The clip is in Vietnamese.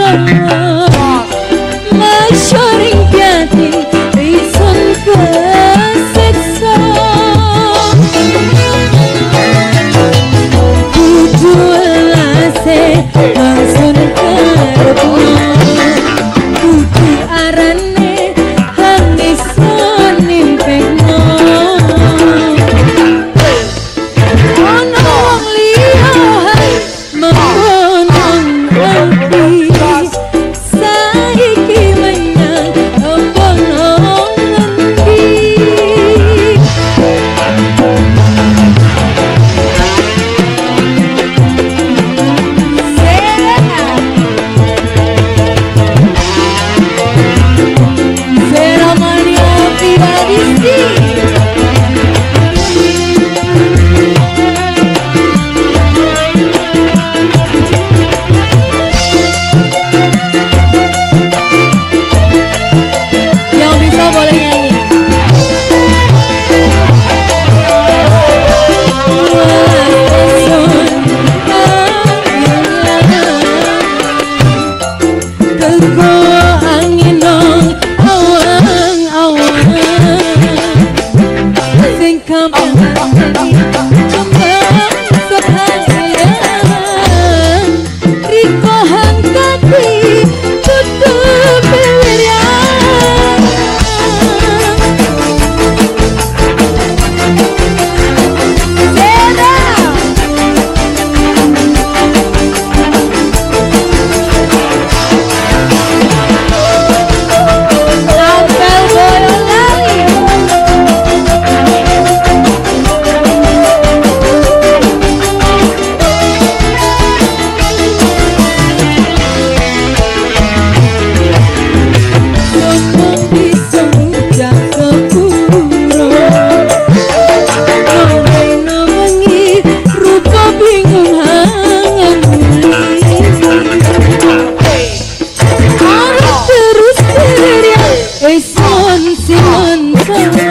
人 Don't xuân xin ơn trời